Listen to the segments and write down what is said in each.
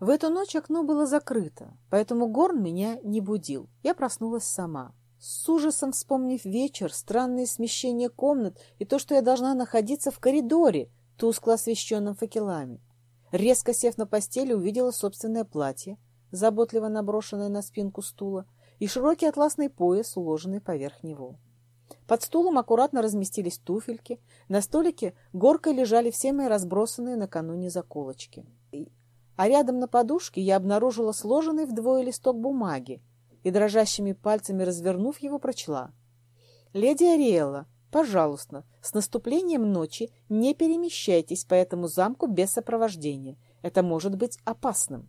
В эту ночь окно было закрыто, поэтому Горн меня не будил. Я проснулась сама. С ужасом вспомнив вечер, странные смещения комнат и то, что я должна находиться в коридоре, тускло освещенном факелами. Резко сев на постели, увидела собственное платье, заботливо наброшенное на спинку стула, и широкий атласный пояс, уложенный поверх него. Под стулом аккуратно разместились туфельки, на столике горкой лежали все мои разбросанные накануне заколочки а рядом на подушке я обнаружила сложенный вдвое листок бумаги и дрожащими пальцами развернув его, прочла. «Леди Ариэлла, пожалуйста, с наступлением ночи не перемещайтесь по этому замку без сопровождения. Это может быть опасным».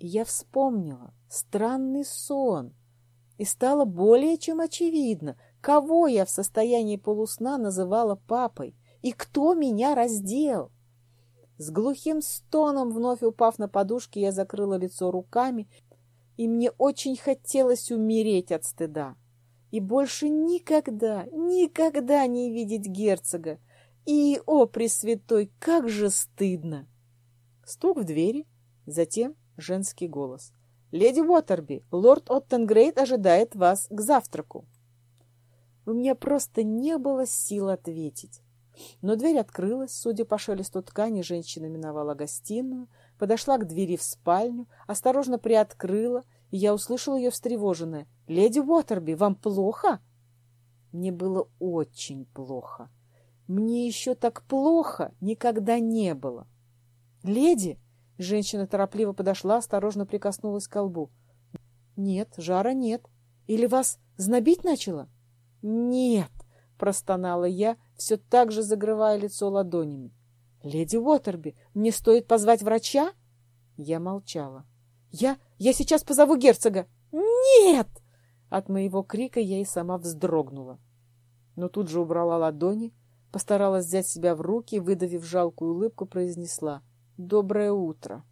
Я вспомнила странный сон, и стало более чем очевидно, кого я в состоянии полусна называла папой и кто меня раздел. С глухим стоном, вновь упав на подушки, я закрыла лицо руками, и мне очень хотелось умереть от стыда. И больше никогда, никогда не видеть герцога. И, о, Пресвятой, как же стыдно! Стук в двери, затем женский голос. «Леди Уотерби, лорд Оттенгрейд ожидает вас к завтраку». У меня просто не было сил ответить. Но дверь открылась, судя по шелесту ткани, женщина миновала гостиную, подошла к двери в спальню, осторожно приоткрыла, и я услышала ее встревоженное. «Леди Уотерби, вам плохо?» Мне было очень плохо. Мне еще так плохо никогда не было. «Леди!» — женщина торопливо подошла, осторожно прикоснулась к колбу. «Нет, жара нет. Или вас знобить начало?» «Нет!» — простонала я, все так же закрывая лицо ладонями. «Леди Уотерби, мне стоит позвать врача?» Я молчала. «Я... я сейчас позову герцога!» «Нет!» От моего крика я и сама вздрогнула. Но тут же убрала ладони, постаралась взять себя в руки, выдавив жалкую улыбку, произнесла «Доброе утро!».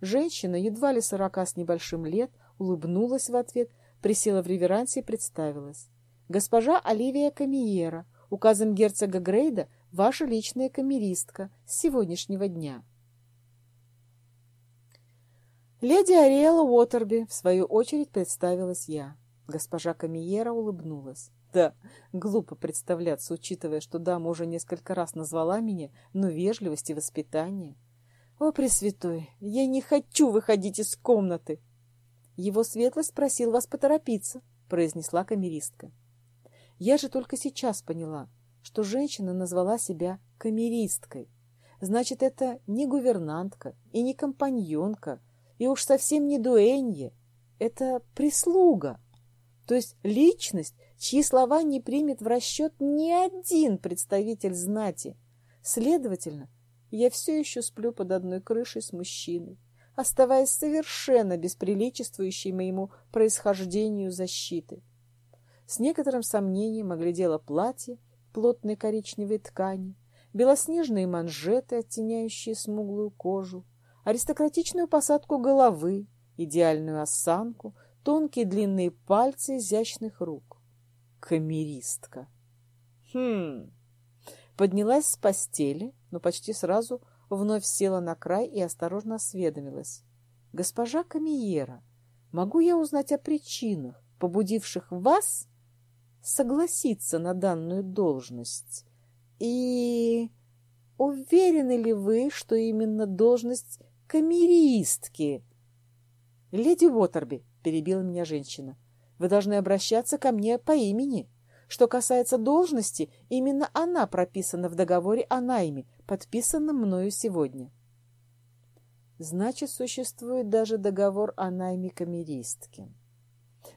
Женщина, едва ли сорока с небольшим лет, улыбнулась в ответ, присела в реверансе и представилась. «Госпожа Оливия Камиера, Указом герцога Грейда ваша личная камеристка с сегодняшнего дня. Леди Ариэла Уотерби, в свою очередь, представилась я. Госпожа Камиера улыбнулась. Да, глупо представляться, учитывая, что дама уже несколько раз назвала меня, но вежливость и воспитание. О, Пресвятой, я не хочу выходить из комнаты. Его светлость просил вас поторопиться, произнесла камеристка. Я же только сейчас поняла, что женщина назвала себя камеристкой. Значит, это не гувернантка и не компаньонка, и уж совсем не дуэнье. Это прислуга. То есть личность, чьи слова не примет в расчет ни один представитель знати. Следовательно, я все еще сплю под одной крышей с мужчиной, оставаясь совершенно бесприличествующей моему происхождению защиты. С некоторым сомнением оглядела платье плотной коричневой ткани, белоснежные манжеты, оттеняющие смуглую кожу, аристократичную посадку головы, идеальную осанку, тонкие длинные пальцы изящных рук. Камеристка. Хм. Поднялась с постели, но почти сразу вновь села на край и осторожно осведомилась. «Госпожа Камиера, могу я узнать о причинах, побудивших вас согласиться на данную должность? И уверены ли вы, что именно должность камеристки? Леди Уотерби, перебила меня женщина, вы должны обращаться ко мне по имени. Что касается должности, именно она прописана в договоре о найме, подписанном мною сегодня. Значит, существует даже договор о найме камеристки.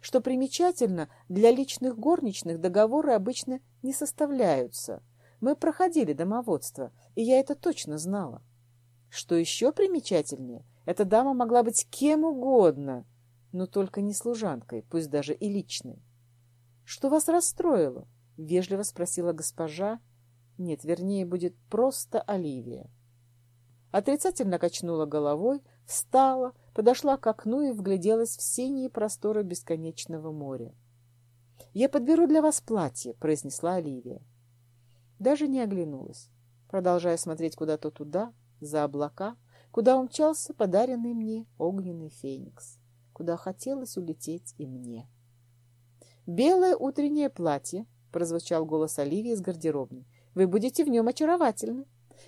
Что примечательно, для личных горничных договоры обычно не составляются. Мы проходили домоводство, и я это точно знала. Что еще примечательнее, эта дама могла быть кем угодно, но только не служанкой, пусть даже и личной. — Что вас расстроило? — вежливо спросила госпожа. Нет, вернее, будет просто Оливия. Отрицательно качнула головой, встала, подошла к окну и вгляделась в синие просторы бесконечного моря. «Я подберу для вас платье», — произнесла Оливия. Даже не оглянулась, продолжая смотреть куда-то туда, за облака, куда умчался подаренный мне огненный феникс, куда хотелось улететь и мне. «Белое утреннее платье», — прозвучал голос Оливии из гардеробной. «Вы будете в нем очаровательны».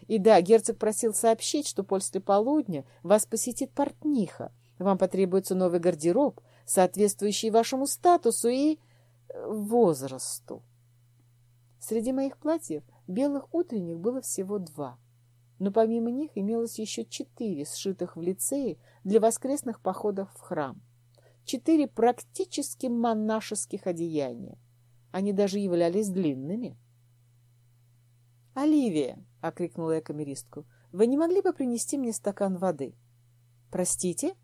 И да, герцог просил сообщить, что после полудня вас посетит портниха. Вам потребуется новый гардероб, соответствующий вашему статусу и э, возрасту. Среди моих платьев белых утренних было всего два. Но помимо них имелось еще четыре, сшитых в лицее для воскресных походов в храм. Четыре практически монашеских одеяния. Они даже являлись длинными. «Оливия!» — окрикнула я камеристку. «Вы не могли бы принести мне стакан воды?» «Простите?»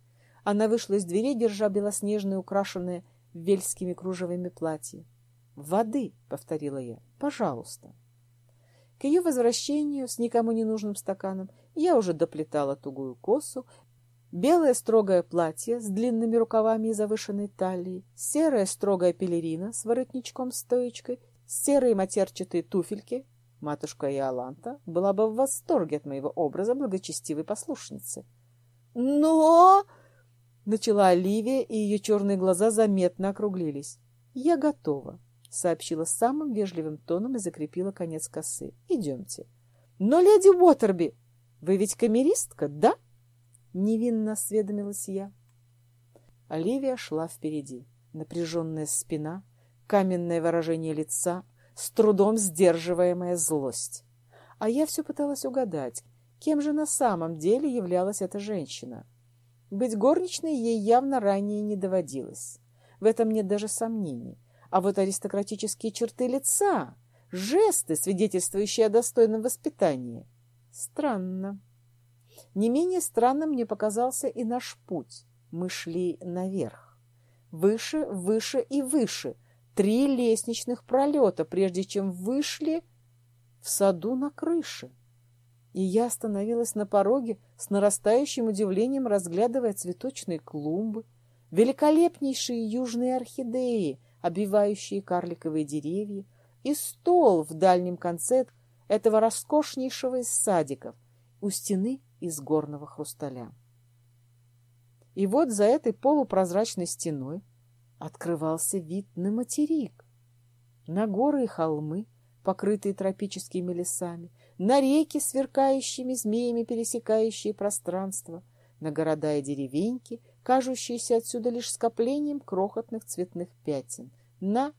Она вышла из двери, держа белоснежное, украшенное вельскими кружевами платье. «Воды!» — повторила я. «Пожалуйста!» К ее возвращению с никому не нужным стаканом я уже доплетала тугую косу, белое строгое платье с длинными рукавами и завышенной талией, серая строгая пелерина с воротничком-стоечкой, серые матерчатые туфельки, Матушка Иоланта была бы в восторге от моего образа благочестивой послушницы. «Но...» — начала Оливия, и ее черные глаза заметно округлились. «Я готова», — сообщила самым вежливым тоном и закрепила конец косы. «Идемте». «Но, леди Уотерби, вы ведь камеристка, да?» — невинно осведомилась я. Оливия шла впереди. Напряженная спина, каменное выражение лица — с трудом сдерживаемая злость. А я все пыталась угадать, кем же на самом деле являлась эта женщина. Быть горничной ей явно ранее не доводилось. В этом нет даже сомнений. А вот аристократические черты лица, жесты, свидетельствующие о достойном воспитании. Странно. Не менее странным мне показался и наш путь. Мы шли наверх. Выше, выше и выше — три лестничных пролета, прежде чем вышли в саду на крыше. И я остановилась на пороге с нарастающим удивлением, разглядывая цветочные клумбы, великолепнейшие южные орхидеи, обвивающие карликовые деревья, и стол в дальнем конце этого роскошнейшего из садиков, у стены из горного хрусталя. И вот за этой полупрозрачной стеной открывался вид на материк, на горы и холмы, покрытые тропическими лесами, на реки, сверкающими змеями, пересекающие пространство, на города и деревеньки, кажущиеся отсюда лишь скоплением крохотных цветных пятен, на...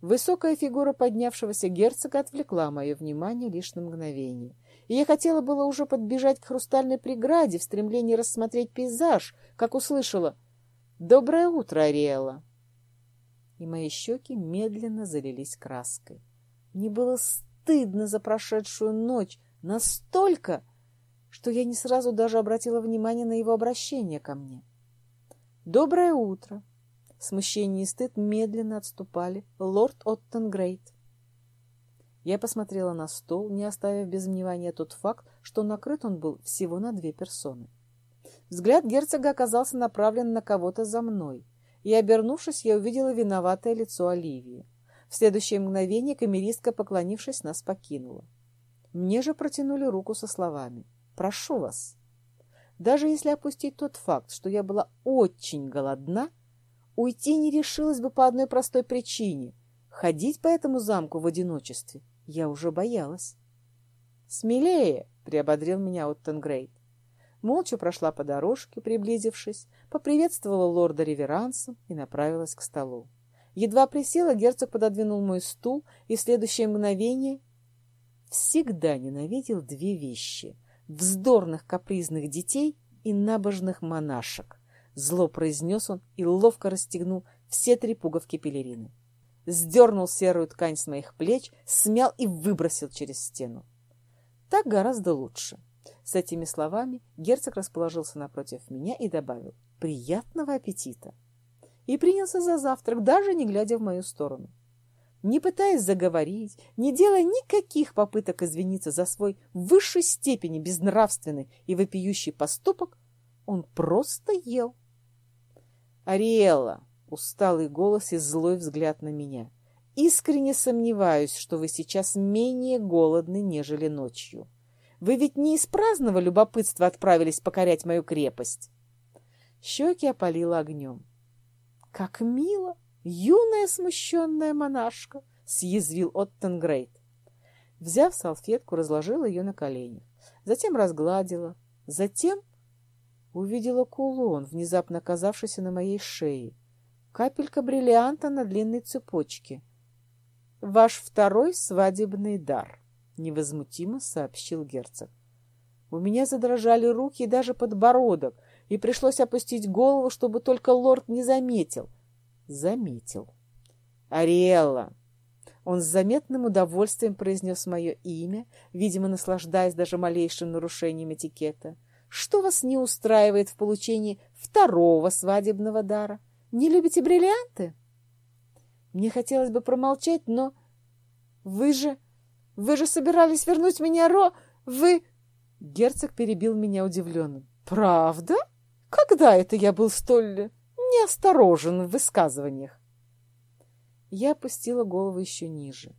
Высокая фигура поднявшегося герцога отвлекла мое внимание лишь на мгновение. И я хотела было уже подбежать к хрустальной преграде в стремлении рассмотреть пейзаж, как услышала «Доброе утро, Ариэла!» И мои щеки медленно залились краской. Мне было стыдно за прошедшую ночь настолько, что я не сразу даже обратила внимание на его обращение ко мне. «Доброе утро!» Смущение и стыд медленно отступали. «Лорд Оттенгрейт!» Я посмотрела на стол, не оставив без внимания тот факт, что накрыт он был всего на две персоны. Взгляд герцога оказался направлен на кого-то за мной, и, обернувшись, я увидела виноватое лицо Оливии. В следующее мгновение камеристка, поклонившись, нас покинула. Мне же протянули руку со словами «Прошу вас». Даже если опустить тот факт, что я была очень голодна, уйти не решилась бы по одной простой причине. Ходить по этому замку в одиночестве я уже боялась. «Смелее!» — приободрил меня Оттенгрейд молча прошла по дорожке, приблизившись, поприветствовала лорда реверансом и направилась к столу. Едва присела, герцог пододвинул мой стул, и в следующее мгновение всегда ненавидел две вещи — вздорных капризных детей и набожных монашек. Зло произнес он и ловко расстегнул все три пуговки пелерины. Сдернул серую ткань с моих плеч, смял и выбросил через стену. Так гораздо лучше. С этими словами герцог расположился напротив меня и добавил «Приятного аппетита!» и принялся за завтрак, даже не глядя в мою сторону. Не пытаясь заговорить, не делая никаких попыток извиниться за свой в высшей степени безнравственный и вопиющий поступок, он просто ел. «Ариэлла!» — усталый голос и злой взгляд на меня. «Искренне сомневаюсь, что вы сейчас менее голодны, нежели ночью. Вы ведь не из праздного любопытства отправились покорять мою крепость. Щеки опалило огнем. Как мило! Юная смущенная монашка! Съязвил Оттенгрейд. Взяв салфетку, разложила ее на коленях. Затем разгладила. Затем увидела кулон, внезапно оказавшийся на моей шее. Капелька бриллианта на длинной цепочке. «Ваш второй свадебный дар», — невозмутимо сообщил герцог. У меня задрожали руки и даже подбородок, и пришлось опустить голову, чтобы только лорд не заметил. Заметил. «Ариэлла!» Он с заметным удовольствием произнес мое имя, видимо, наслаждаясь даже малейшим нарушением этикета. Что вас не устраивает в получении второго свадебного дара? Не любите бриллианты? Мне хотелось бы промолчать, но... Вы же... Вы же собирались вернуть меня, Ро... Вы... Герцог перебил меня удивленным. Правда? Когда это я был столь неосторожен в высказываниях? Я опустила голову еще ниже.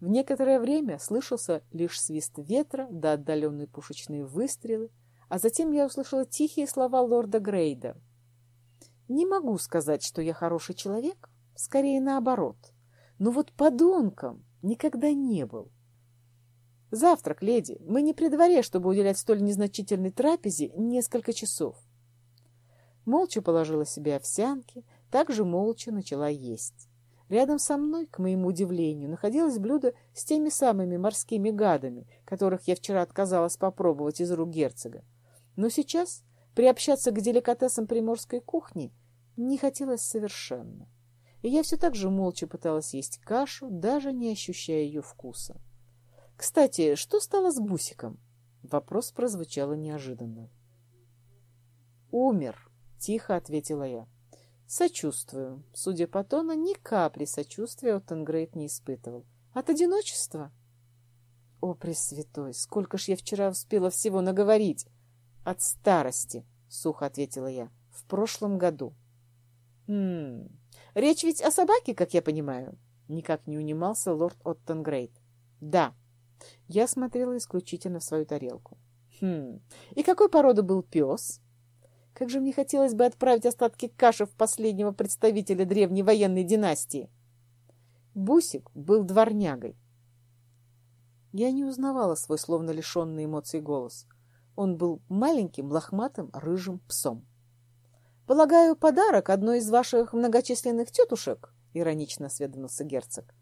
В некоторое время слышался лишь свист ветра да отдаленные пушечные выстрелы, а затем я услышала тихие слова лорда Грейда. «Не могу сказать, что я хороший человек, скорее наоборот, но вот подонком никогда не был». «Завтрак, леди. Мы не при дворе, чтобы уделять столь незначительной трапезе несколько часов». Молча положила себе овсянки, также молча начала есть. Рядом со мной, к моему удивлению, находилось блюдо с теми самыми морскими гадами, которых я вчера отказалась попробовать из рук герцога. Но сейчас приобщаться к деликатесам приморской кухни не хотелось совершенно. И я все так же молча пыталась есть кашу, даже не ощущая ее вкуса. «Кстати, что стало с Бусиком?» Вопрос прозвучал неожиданно. «Умер», — тихо ответила я. Сочувствую. Судя по тону, ни капли сочувствия Оттенгрейд не испытывал. От одиночества? О, Пресвятой, сколько ж я вчера успела всего наговорить! От старости, сухо ответила я, в прошлом году. Хм, речь ведь о собаке, как я понимаю? Никак не унимался лорд Оттенгрейд. Да. Я смотрела исключительно в свою тарелку. Хм, и какой породы был пес? Как же мне хотелось бы отправить остатки каши в последнего представителя древней военной династии. Бусик был дворнягой. Я не узнавала свой словно лишенный эмоций голос. Он был маленьким, лохматым, рыжим псом. «Полагаю, подарок одной из ваших многочисленных тетушек?» — иронично осведомился герцог.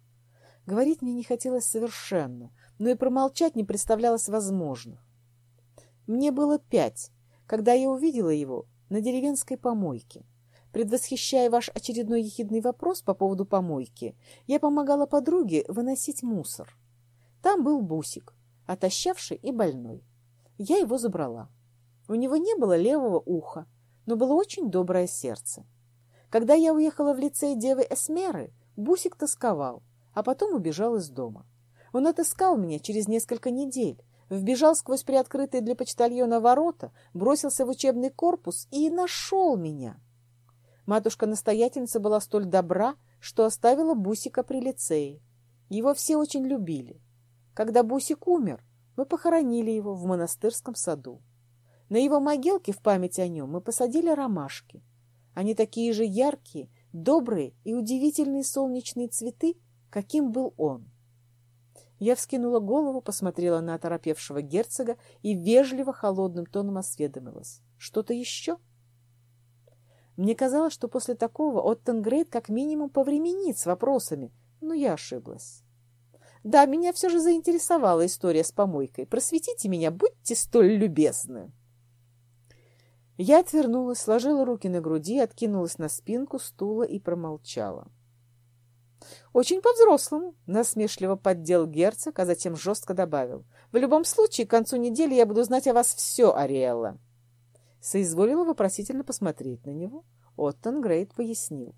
Говорить мне не хотелось совершенно, но и промолчать не представлялось возможным. Мне было пять, когда я увидела его на деревенской помойке. Предвосхищая ваш очередной ехидный вопрос по поводу помойки, я помогала подруге выносить мусор. Там был Бусик, отощавший и больной. Я его забрала. У него не было левого уха, но было очень доброе сердце. Когда я уехала в лицей Девы Эсмеры, Бусик тосковал, а потом убежал из дома. Он отыскал меня через несколько недель, вбежал сквозь приоткрытые для почтальона ворота, бросился в учебный корпус и нашел меня. Матушка-настоятельница была столь добра, что оставила Бусика при лицее. Его все очень любили. Когда Бусик умер, мы похоронили его в монастырском саду. На его могилке в память о нем мы посадили ромашки. Они такие же яркие, добрые и удивительные солнечные цветы, каким был он. Я вскинула голову, посмотрела на оторопевшего герцога и вежливо холодным тоном осведомилась. «Что-то еще?» Мне казалось, что после такого Оттенгрейд как минимум повременит с вопросами, но я ошиблась. «Да, меня все же заинтересовала история с помойкой. Просветите меня, будьте столь любезны!» Я отвернулась, сложила руки на груди, откинулась на спинку стула и промолчала. «Очень по-взрослому», — насмешливо поддел герцог, а затем жестко добавил. «В любом случае, к концу недели я буду знать о вас все, Ариэлла». Соизволила вопросительно посмотреть на него. Оттон Грейт пояснил.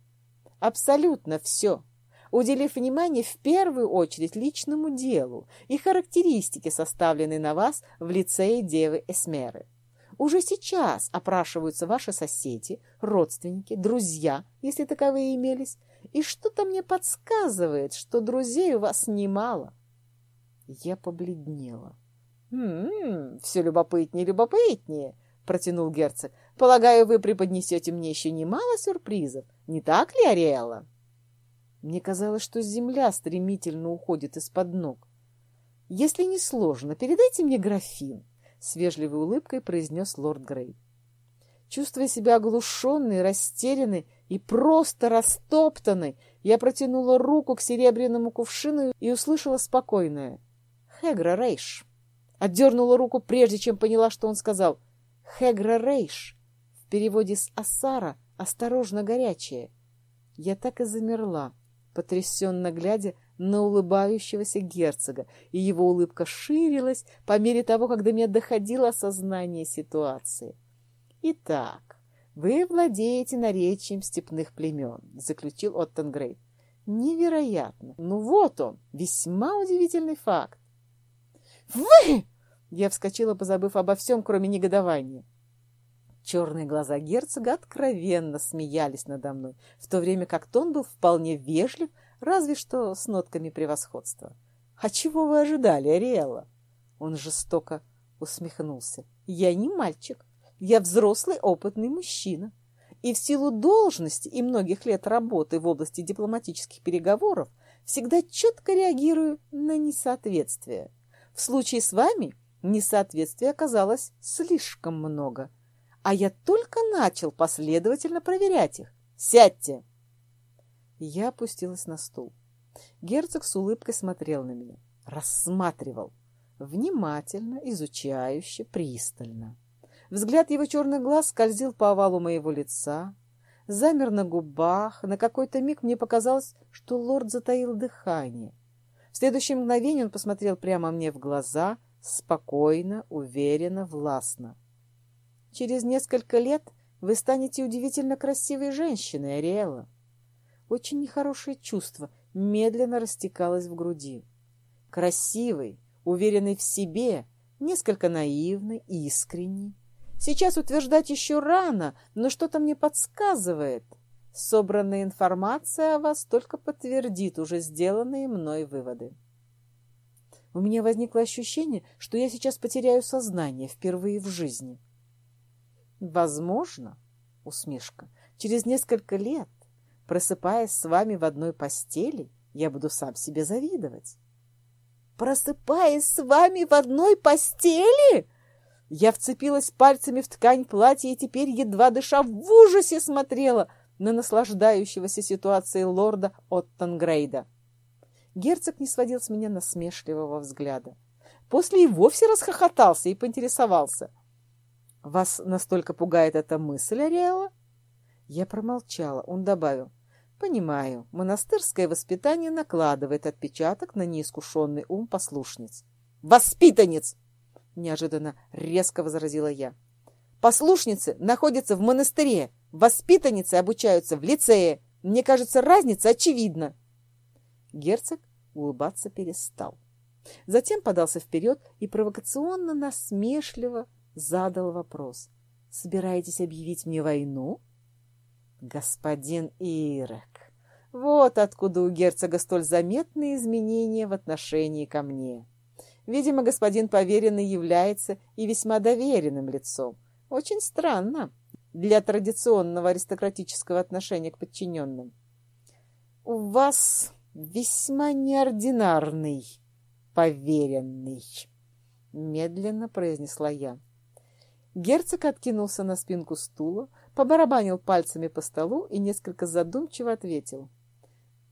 «Абсолютно все, уделив внимание в первую очередь личному делу и характеристике, составленной на вас в лицее Девы Эсмеры. Уже сейчас опрашиваются ваши соседи, родственники, друзья, если таковые имелись, и что-то мне подсказывает, что друзей у вас немало. Я побледнела. «М-м, все любопытнее и любопытнее», — протянул герцог. «Полагаю, вы преподнесете мне еще немало сюрпризов. Не так ли, Ариэла?» Мне казалось, что земля стремительно уходит из-под ног. «Если не сложно, передайте мне графин», — с вежливой улыбкой произнес лорд Грей. Чувствуя себя оглушенной, растерянной и просто растоптанной, я протянула руку к серебряному кувшину и услышала спокойное «Хегра Рейш». Отдернула руку, прежде чем поняла, что он сказал «Хегра Рейш». В переводе с «Асара» «осторожно горячее». Я так и замерла, потрясенно глядя на улыбающегося герцога, и его улыбка ширилась по мере того, как до меня доходило осознание ситуации. «Итак, вы владеете наречием степных племен», — заключил Оттенгрейд. «Невероятно! Ну вот он, весьма удивительный факт». «Вы!» — я вскочила, позабыв обо всем, кроме негодования. Черные глаза герцога откровенно смеялись надо мной, в то время как тон был вполне вежлив, разве что с нотками превосходства. «А чего вы ожидали, Ариэлла?» Он жестоко усмехнулся. «Я не мальчик, я взрослый опытный мужчина. И в силу должности и многих лет работы в области дипломатических переговоров всегда четко реагирую на несоответствие. В случае с вами несоответствия оказалось слишком много – а я только начал последовательно проверять их. Сядьте!» Я опустилась на стул. Герцог с улыбкой смотрел на меня, рассматривал, внимательно, изучающе, пристально. Взгляд его черных глаз скользил по овалу моего лица, замер на губах. На какой-то миг мне показалось, что лорд затаил дыхание. В следующее мгновение он посмотрел прямо мне в глаза, спокойно, уверенно, властно. Через несколько лет вы станете удивительно красивой женщиной, Ариэла. Очень нехорошее чувство медленно растекалось в груди. Красивой, уверенной в себе, несколько наивной, искренней. Сейчас утверждать еще рано, но что-то мне подсказывает. Собранная информация о вас только подтвердит уже сделанные мной выводы. У меня возникло ощущение, что я сейчас потеряю сознание впервые в жизни. Возможно, усмешка, через несколько лет, просыпаясь с вами в одной постели, я буду сам себе завидовать. Просыпаясь с вами в одной постели? Я вцепилась пальцами в ткань платья и теперь, едва дыша, в ужасе смотрела на наслаждающегося ситуацией лорда Оттенгрейда. Герцог не сводил с меня насмешливого взгляда. После и вовсе расхохотался и поинтересовался — «Вас настолько пугает эта мысль, Ариэла?» Я промолчала. Он добавил. «Понимаю, монастырское воспитание накладывает отпечаток на неискушенный ум послушниц». «Воспитанниц!» Неожиданно резко возразила я. «Послушницы находятся в монастыре, воспитанницы обучаются в лицее. Мне кажется, разница очевидна». Герцог улыбаться перестал. Затем подался вперед и провокационно насмешливо задал вопрос. «Собираетесь объявить мне войну?» «Господин Ирек, вот откуда у герцога столь заметные изменения в отношении ко мне. Видимо, господин поверенный является и весьма доверенным лицом. Очень странно для традиционного аристократического отношения к подчиненным. У вас весьма неординарный поверенный», — медленно произнесла я. Герцог откинулся на спинку стула, побарабанил пальцами по столу и несколько задумчиво ответил.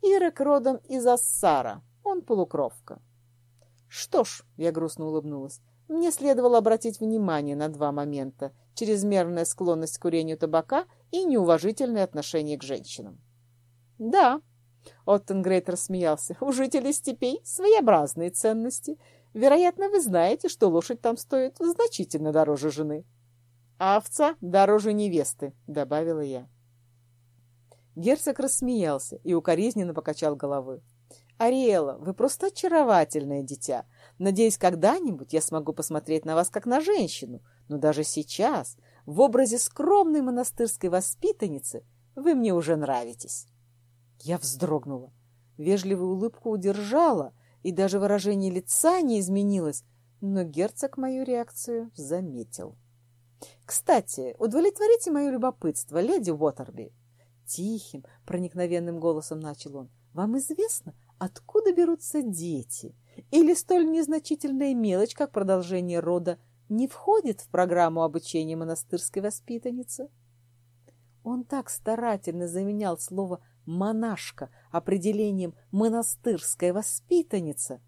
«Ирек родом из Ассара. Он полукровка». «Что ж», — я грустно улыбнулась, — «мне следовало обратить внимание на два момента — чрезмерная склонность к курению табака и неуважительное отношение к женщинам». «Да», — Оттенгрейт рассмеялся, — «у жителей степей своеобразные ценности». Вероятно, вы знаете, что лошадь там стоит значительно дороже жены. А овца дороже невесты, добавила я. Герцог рассмеялся и укоризненно покачал головой. «Ариэла, вы просто очаровательное дитя. Надеюсь, когда-нибудь я смогу посмотреть на вас как на женщину, но даже сейчас, в образе скромной монастырской воспитанницы, вы мне уже нравитесь». Я вздрогнула, вежливую улыбку удержала, и даже выражение лица не изменилось, но герцог мою реакцию заметил. «Кстати, удовлетворите мое любопытство, леди Уотерби!» Тихим, проникновенным голосом начал он. «Вам известно, откуда берутся дети? Или столь незначительная мелочь, как продолжение рода, не входит в программу обучения монастырской воспитанницы?» Он так старательно заменял слово «монашка» определением «монастырская воспитанница»,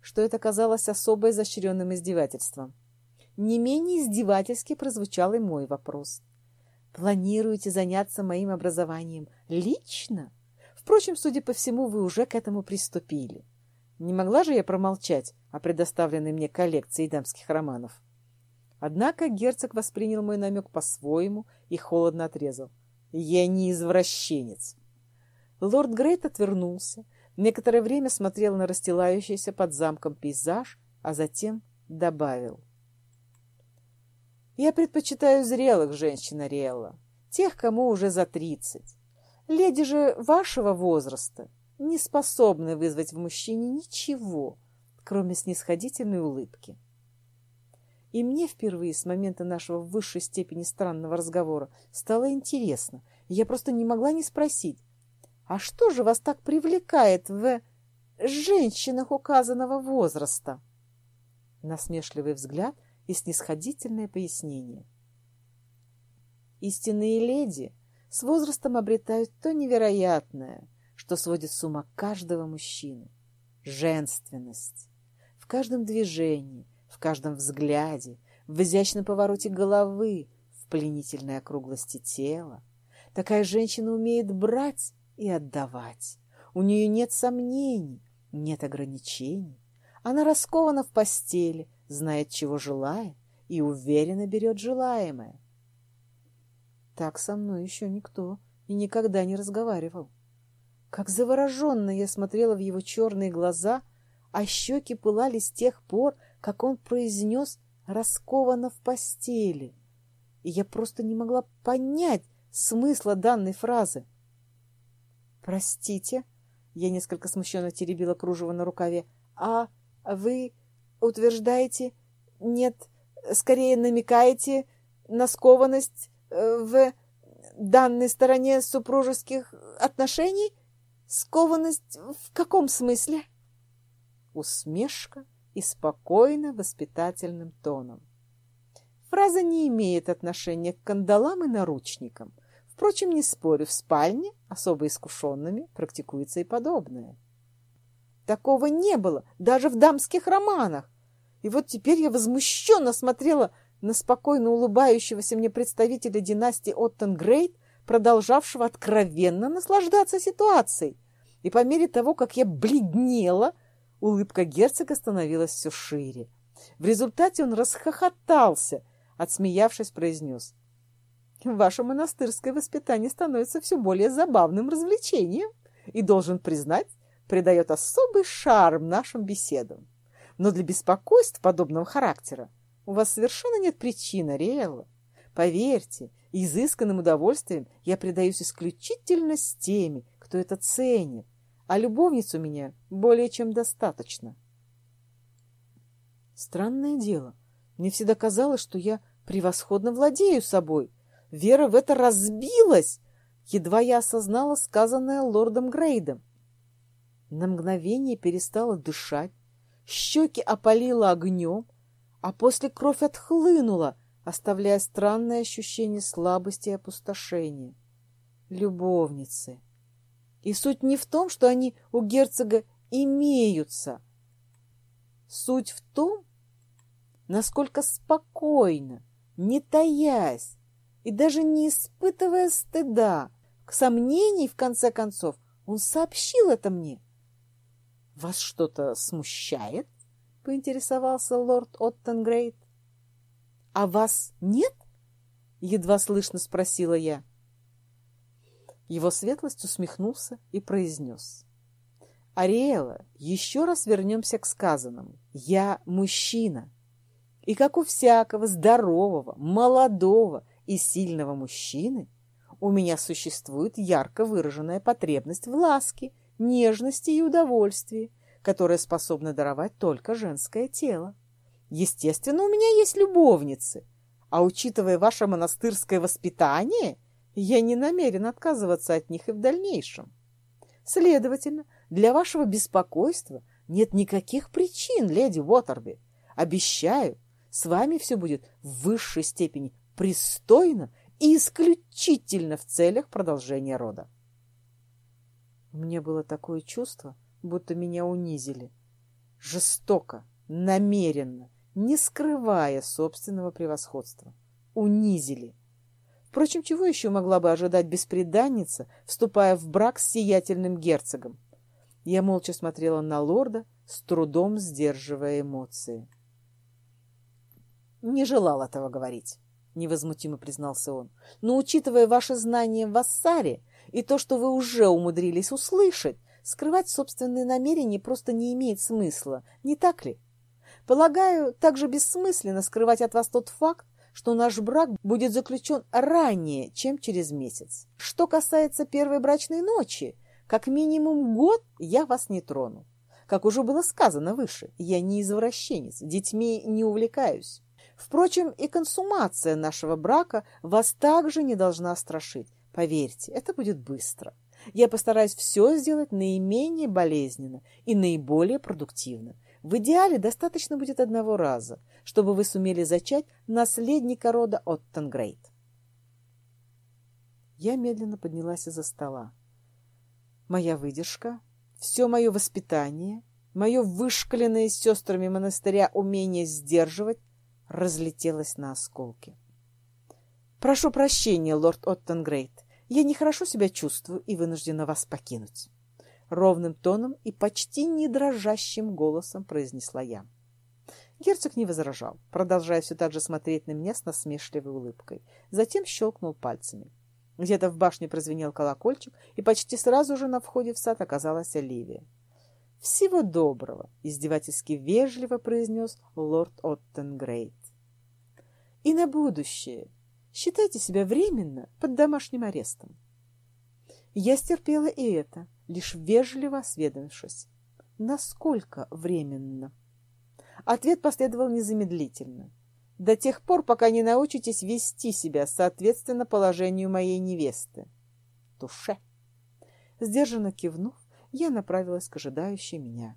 что это казалось особо изощренным издевательством. Не менее издевательски прозвучал и мой вопрос. «Планируете заняться моим образованием лично? Впрочем, судя по всему, вы уже к этому приступили. Не могла же я промолчать о предоставленной мне коллекции дамских романов?» Однако герцог воспринял мой намек по-своему и холодно отрезал. «Я не извращенец». Лорд Грейт отвернулся, некоторое время смотрел на расстилающийся под замком пейзаж, а затем добавил. «Я предпочитаю зрелых женщин, Ариэлла, тех, кому уже за тридцать. Леди же вашего возраста не способны вызвать в мужчине ничего, кроме снисходительной улыбки». И мне впервые с момента нашего в высшей степени странного разговора стало интересно, я просто не могла не спросить, а что же вас так привлекает в женщинах указанного возраста? Насмешливый взгляд и снисходительное пояснение. Истинные леди с возрастом обретают то невероятное, что сводит с ума каждого мужчину. Женственность. В каждом движении, в каждом взгляде, в изящном повороте головы, в пленительной округлости тела. Такая женщина умеет брать и отдавать. У нее нет сомнений, нет ограничений. Она раскована в постели, знает, чего желает, и уверенно берет желаемое. Так со мной еще никто и никогда не разговаривал. Как завороженно я смотрела в его черные глаза, а щеки пылали с тех пор, как он произнес «раскована в постели». И я просто не могла понять смысла данной фразы. «Простите», — я несколько смущенно теребила кружево на рукаве, «а вы утверждаете, нет, скорее намекаете на скованность в данной стороне супружеских отношений? Скованность в каком смысле?» Усмешка и спокойно воспитательным тоном. Фраза не имеет отношения к кандалам и наручникам. Впрочем, не спорю, в спальне особо искушенными практикуется и подобное. Такого не было даже в дамских романах. И вот теперь я возмущенно смотрела на спокойно улыбающегося мне представителя династии Оттенгрейд, продолжавшего откровенно наслаждаться ситуацией. И по мере того, как я бледнела, улыбка герцога становилась все шире. В результате он расхохотался, отсмеявшись, произнес. Ваше монастырское воспитание становится все более забавным развлечением и, должен признать, придает особый шарм нашим беседам. Но для беспокойств подобного характера у вас совершенно нет причины, Риэлла. Поверьте, изысканным удовольствием я предаюсь исключительно с теми, кто это ценит, а любовниц у меня более чем достаточно. Странное дело, мне всегда казалось, что я превосходно владею собой, Вера в это разбилась, едва я осознала сказанное лордом Грейдом. На мгновение перестала дышать, щеки опалила огнем, а после кровь отхлынула, оставляя странное ощущение слабости и опустошения. Любовницы. И суть не в том, что они у герцога имеются. Суть в том, насколько спокойно, не таясь, и даже не испытывая стыда, к сомнений, в конце концов, он сообщил это мне. — Вас что-то смущает? — поинтересовался лорд Оттенгрейд. — А вас нет? — едва слышно спросила я. Его светлость усмехнулся и произнес. — Ариэла, еще раз вернемся к сказанному. Я мужчина. И как у всякого здорового, молодого и сильного мужчины у меня существует ярко выраженная потребность в ласке, нежности и удовольствии, которая способна даровать только женское тело. Естественно, у меня есть любовницы. А учитывая ваше монастырское воспитание, я не намерен отказываться от них и в дальнейшем. Следовательно, для вашего беспокойства нет никаких причин, леди Уотерби. Обещаю, с вами все будет в высшей степени пристойно и исключительно в целях продолжения рода. Мне было такое чувство, будто меня унизили. Жестоко, намеренно, не скрывая собственного превосходства. Унизили. Впрочем, чего еще могла бы ожидать беспреданница, вступая в брак с сиятельным герцогом? Я молча смотрела на лорда, с трудом сдерживая эмоции. «Не желал этого говорить», — невозмутимо признался он. «Но, учитывая ваши знания в Ассаре и то, что вы уже умудрились услышать, скрывать собственные намерения просто не имеет смысла, не так ли? Полагаю, также бессмысленно скрывать от вас тот факт, что наш брак будет заключен ранее, чем через месяц. Что касается первой брачной ночи, как минимум год я вас не трону. Как уже было сказано выше, я не извращенец, детьми не увлекаюсь. Впрочем, и консумация нашего брака вас также не должна страшить. Поверьте, это будет быстро. Я постараюсь все сделать наименее болезненно и наиболее продуктивно. В идеале достаточно будет одного раза, чтобы вы сумели зачать наследника рода Оттенгрейд. Я медленно поднялась из-за стола. Моя выдержка, все мое воспитание, мое вышкаленное с сестрами монастыря умение сдерживать разлетелось на осколки. «Прошу прощения, лорд Оттенгрейд, я нехорошо себя чувствую и вынуждена вас покинуть» ровным тоном и почти не дрожащим голосом произнесла я. Герцог не возражал, продолжая все так же смотреть на меня с насмешливой улыбкой. Затем щелкнул пальцами. Где-то в башне прозвенел колокольчик, и почти сразу же на входе в сад оказалась Оливия. «Всего доброго!» — издевательски вежливо произнес лорд Оттенгрейд. «И на будущее считайте себя временно под домашним арестом». Я стерпела и это, лишь вежливо осведомившись. Насколько временно? Ответ последовал незамедлительно. До тех пор, пока не научитесь вести себя соответственно положению моей невесты. Туше. Сдержанно кивнув, я направилась к ожидающей меня